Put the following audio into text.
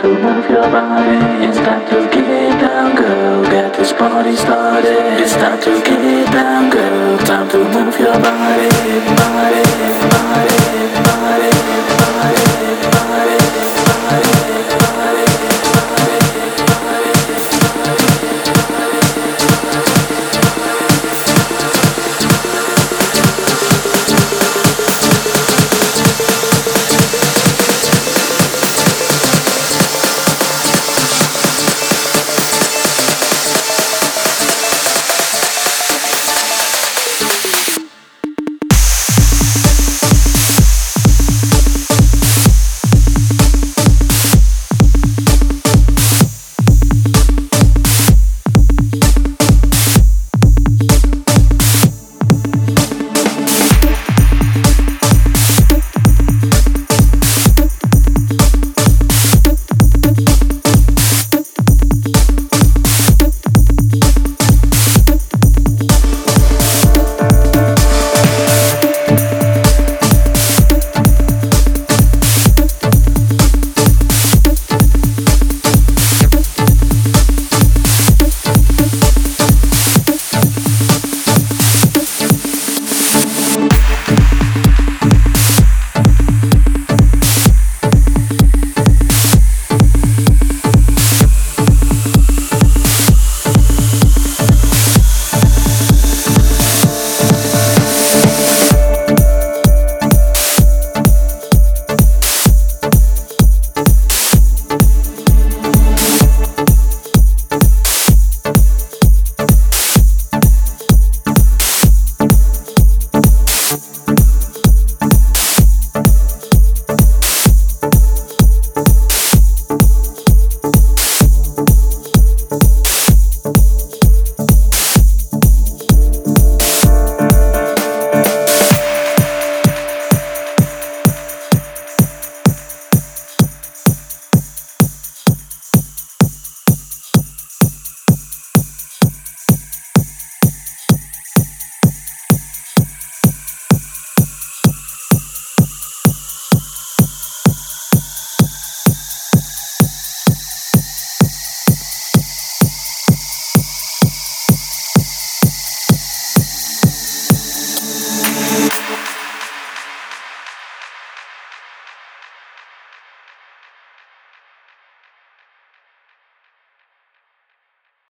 to move your body. It's time to get down, girl. Get this party started. It's time to get down, girl. Time to move your body.